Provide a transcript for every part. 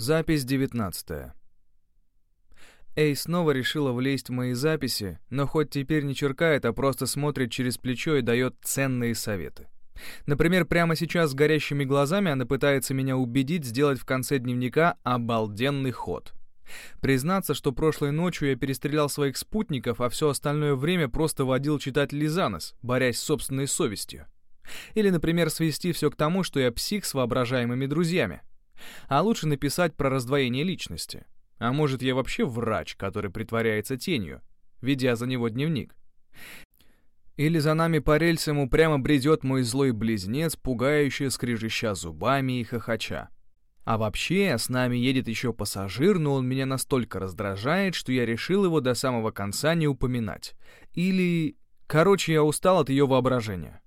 Запись 19. Эй снова решила влезть в мои записи, но хоть теперь не черкает, а просто смотрит через плечо и дает ценные советы. Например, прямо сейчас с горящими глазами она пытается меня убедить сделать в конце дневника обалденный ход. Признаться, что прошлой ночью я перестрелял своих спутников, а все остальное время просто водил читателей за нос, борясь с собственной совестью. Или, например, свести все к тому, что я псих с воображаемыми друзьями. А лучше написать про раздвоение личности. А может, я вообще врач, который притворяется тенью, ведя за него дневник. Или за нами по рельсам упрямо бредет мой злой близнец, пугающий скрежеща зубами и хохоча. А вообще, с нами едет еще пассажир, но он меня настолько раздражает, что я решил его до самого конца не упоминать. Или... Короче, я устал от ее воображения.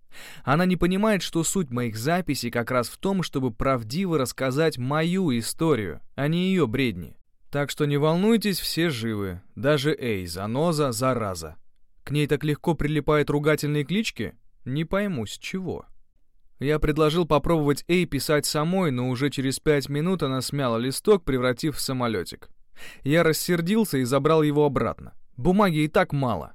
Она не понимает, что суть моих записей как раз в том, чтобы правдиво рассказать мою историю, а не ее бредни. Так что не волнуйтесь, все живы. Даже Эй, заноза, зараза. К ней так легко прилипают ругательные клички? Не пойму, с чего. Я предложил попробовать Эй писать самой, но уже через пять минут она смяла листок, превратив в самолетик. Я рассердился и забрал его обратно. Бумаги и так мало.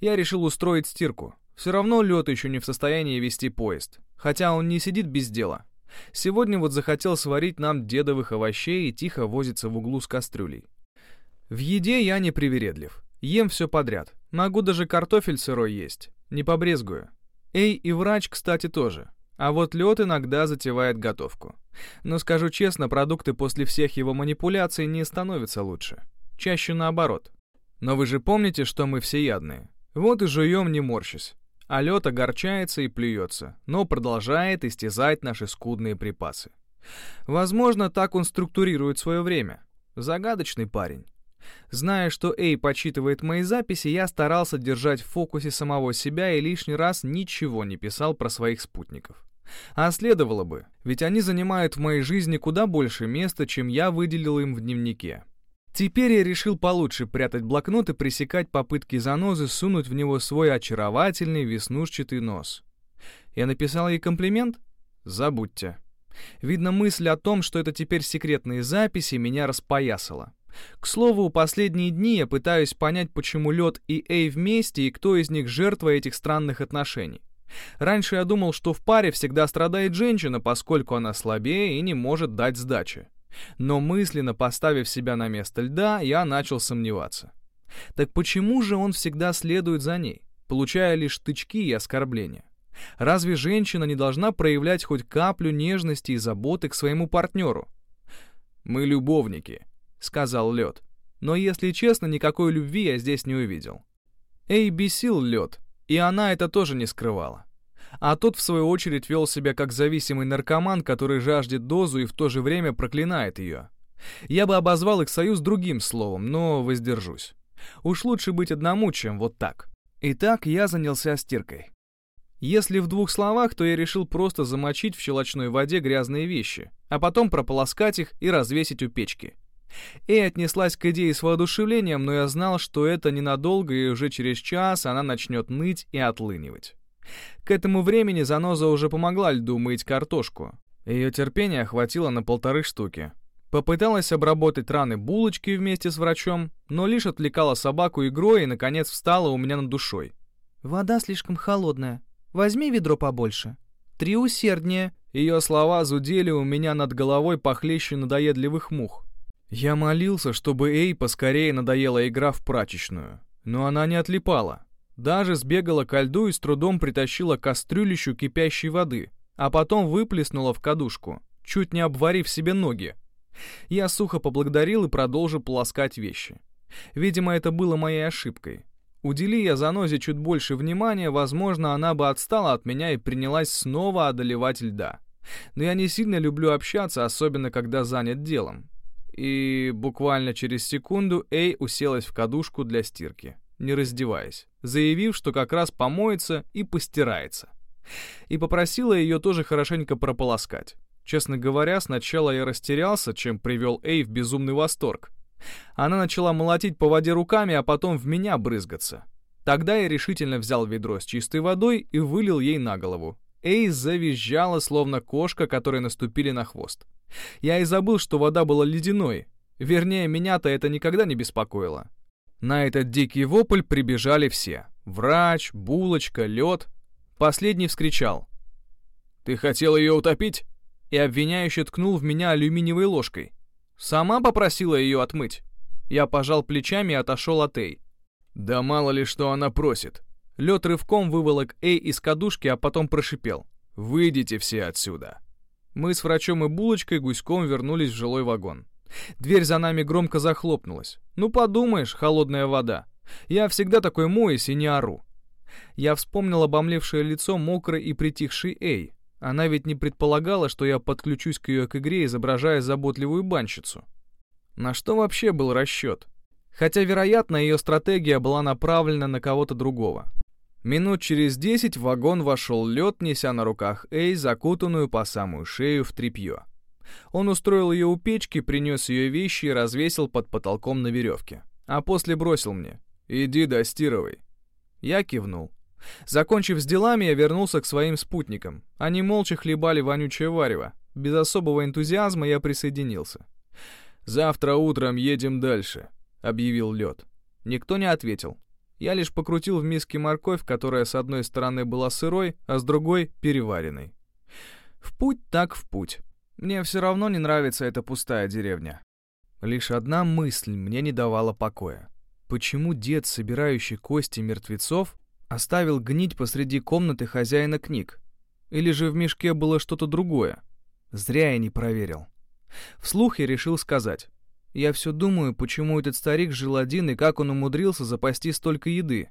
Я решил устроить стирку. Все равно лед еще не в состоянии вести поезд, хотя он не сидит без дела. Сегодня вот захотел сварить нам дедовых овощей и тихо возится в углу с кастрюлей. В еде я не привередлив. Ем все подряд. Могу даже картофель сырой есть. Не побрезгую. Эй, и врач, кстати, тоже. А вот лед иногда затевает готовку. Но скажу честно, продукты после всех его манипуляций не становятся лучше. Чаще наоборот. Но вы же помните, что мы всеядные. Вот и жуем не морщись а лед огорчается и плюется, но продолжает истязать наши скудные припасы. Возможно, так он структурирует свое время. Загадочный парень. Зная, что Эй почитывает мои записи, я старался держать в фокусе самого себя и лишний раз ничего не писал про своих спутников. А следовало бы, ведь они занимают в моей жизни куда больше места, чем я выделил им в дневнике. Теперь я решил получше прятать блокнот и пресекать попытки занозы сунуть в него свой очаровательный веснушчатый нос. Я написал ей комплимент? Забудьте. Видно, мысль о том, что это теперь секретные записи, меня распоясала. К слову, последние дни я пытаюсь понять, почему Лед и Эй вместе и кто из них жертва этих странных отношений. Раньше я думал, что в паре всегда страдает женщина, поскольку она слабее и не может дать сдачи. Но мысленно поставив себя на место льда, я начал сомневаться. Так почему же он всегда следует за ней, получая лишь тычки и оскорбления? Разве женщина не должна проявлять хоть каплю нежности и заботы к своему партнеру? «Мы любовники», — сказал Лед. Но, если честно, никакой любви я здесь не увидел. Эй бесил Лед, и она это тоже не скрывала а тот, в свою очередь, вел себя как зависимый наркоман, который жаждет дозу и в то же время проклинает ее. Я бы обозвал их союз другим словом, но воздержусь. Уж лучше быть одному, чем вот так. Итак, я занялся стиркой. Если в двух словах, то я решил просто замочить в щелочной воде грязные вещи, а потом прополоскать их и развесить у печки. Эй отнеслась к идее с воодушевлением, но я знал, что это ненадолго, и уже через час она начнет ныть и отлынивать. К этому времени заноза уже помогла льду мыть картошку. Ее терпение хватило на полторы штуки. Попыталась обработать раны булочки вместе с врачом, но лишь отвлекала собаку игрой и, наконец, встала у меня над душой. «Вода слишком холодная. Возьми ведро побольше. Три усерднее». Ее слова зудели у меня над головой похлеще надоедливых мух. Я молился, чтобы Эй поскорее надоела игра в прачечную, но она не отлипала. Даже сбегала ко льду и с трудом притащила кастрюлищу кипящей воды, а потом выплеснула в кадушку, чуть не обварив себе ноги. Я сухо поблагодарил и продолжил полоскать вещи. Видимо, это было моей ошибкой. Удели я занозе чуть больше внимания, возможно, она бы отстала от меня и принялась снова одолевать льда. Но я не сильно люблю общаться, особенно когда занят делом. И буквально через секунду Эй уселась в кадушку для стирки не раздеваясь, заявив, что как раз помоется и постирается. И попросила ее тоже хорошенько прополоскать. Честно говоря, сначала я растерялся, чем привел Эй в безумный восторг. Она начала молотить по воде руками, а потом в меня брызгаться. Тогда я решительно взял ведро с чистой водой и вылил ей на голову. Эй завизжала, словно кошка, которой наступили на хвост. Я и забыл, что вода была ледяной. Вернее, меня-то это никогда не беспокоило. На этот дикий вопль прибежали все. Врач, булочка, лед. Последний вскричал. «Ты хотел ее утопить?» И обвиняющий ткнул в меня алюминиевой ложкой. Сама попросила ее отмыть. Я пожал плечами и отошел от Эй. Да мало ли что она просит. Лед рывком выволок Эй из кадушки, а потом прошипел. «Выйдите все отсюда!» Мы с врачом и булочкой гуськом вернулись в жилой вагон. Дверь за нами громко захлопнулась. Ну подумаешь, холодная вода. Я всегда такой моюсь и не ору. Я вспомнил обомлевшее лицо мокрой и притихшей Эй. Она ведь не предполагала, что я подключусь к ее к игре, изображая заботливую банщицу. На что вообще был расчет? Хотя, вероятно, ее стратегия была направлена на кого-то другого. Минут через десять в вагон вошел лед, неся на руках Эй, закутанную по самую шею в тряпье. Он устроил ее у печки, принес ее вещи и развесил под потолком на веревке. А после бросил мне. «Иди достирывай». Я кивнул. Закончив с делами, я вернулся к своим спутникам. Они молча хлебали вонючее варево. Без особого энтузиазма я присоединился. «Завтра утром едем дальше», — объявил лед. Никто не ответил. Я лишь покрутил в миске морковь, которая с одной стороны была сырой, а с другой — переваренной. В путь так в путь. Мне все равно не нравится эта пустая деревня. Лишь одна мысль мне не давала покоя. Почему дед, собирающий кости мертвецов, Оставил гнить посреди комнаты хозяина книг. Или же в мешке было что-то другое. Зря я не проверил. Вслух я решил сказать. Я все думаю, почему этот старик жил один и как он умудрился запасти столько еды.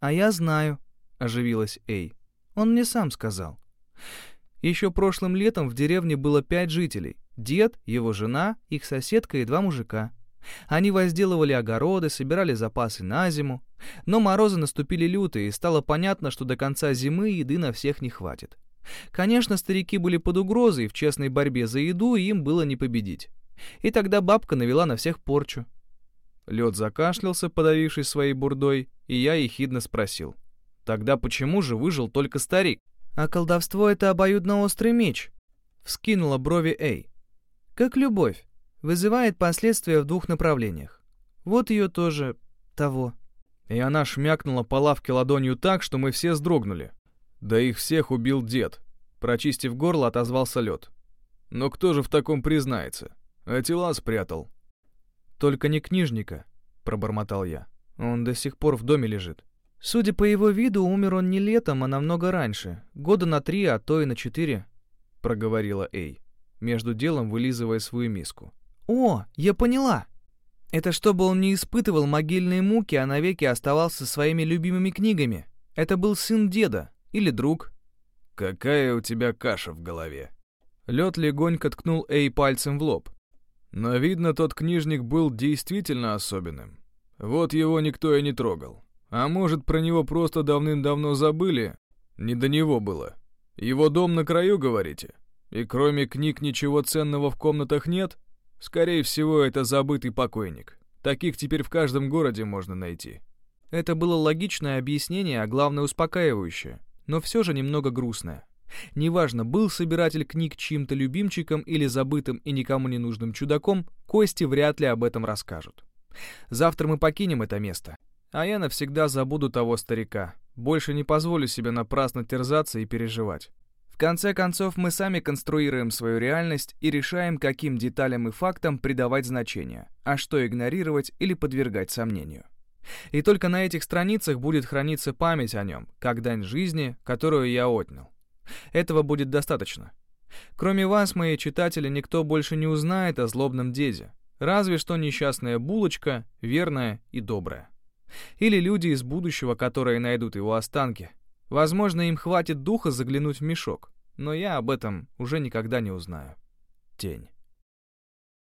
«А я знаю», — оживилась Эй. «Он мне сам сказал». Еще прошлым летом в деревне было пять жителей. Дед, его жена, их соседка и два мужика. Они возделывали огороды, собирали запасы на зиму. Но морозы наступили лютые, и стало понятно, что до конца зимы еды на всех не хватит. Конечно, старики были под угрозой, в честной борьбе за еду им было не победить. И тогда бабка навела на всех порчу. Лед закашлялся, подавившись своей бурдой, и я ехидно спросил. «Тогда почему же выжил только старик?» «А колдовство — это обоюдно-острый меч», — вскинула брови Эй. «Как любовь вызывает последствия в двух направлениях. Вот ее тоже того. И она шмякнула по лавке ладонью так, что мы все сдрогнули. Да их всех убил дед. Прочистив горло, отозвался лед. Но кто же в таком признается? А тела спрятал. Только не книжника, пробормотал я. Он до сих пор в доме лежит. Судя по его виду, умер он не летом, а намного раньше. Года на три, а то и на четыре, проговорила Эй, между делом вылизывая свою миску. «О, я поняла!» Это чтобы он не испытывал могильные муки, а навеки оставался своими любимыми книгами. Это был сын деда или друг. «Какая у тебя каша в голове?» Лед легонько ткнул Эй пальцем в лоб. Но, видно, тот книжник был действительно особенным. Вот его никто и не трогал. А может, про него просто давным-давно забыли? Не до него было. Его дом на краю, говорите? И кроме книг ничего ценного в комнатах нет?» Скорее всего, это забытый покойник. Таких теперь в каждом городе можно найти. Это было логичное объяснение, а главное успокаивающее, но все же немного грустное. Неважно, был собиратель книг чьим-то любимчиком или забытым и никому не нужным чудаком, кости вряд ли об этом расскажут. Завтра мы покинем это место, а я навсегда забуду того старика. Больше не позволю себе напрасно терзаться и переживать. В конце концов, мы сами конструируем свою реальность и решаем, каким деталям и фактам придавать значение, а что игнорировать или подвергать сомнению. И только на этих страницах будет храниться память о нем, как дань жизни, которую я отнял. Этого будет достаточно. Кроме вас, мои читатели, никто больше не узнает о злобном деде. Разве что несчастная булочка, верная и добрая. Или люди из будущего, которые найдут его останки, Возможно, им хватит духа заглянуть в мешок, но я об этом уже никогда не узнаю. Тень.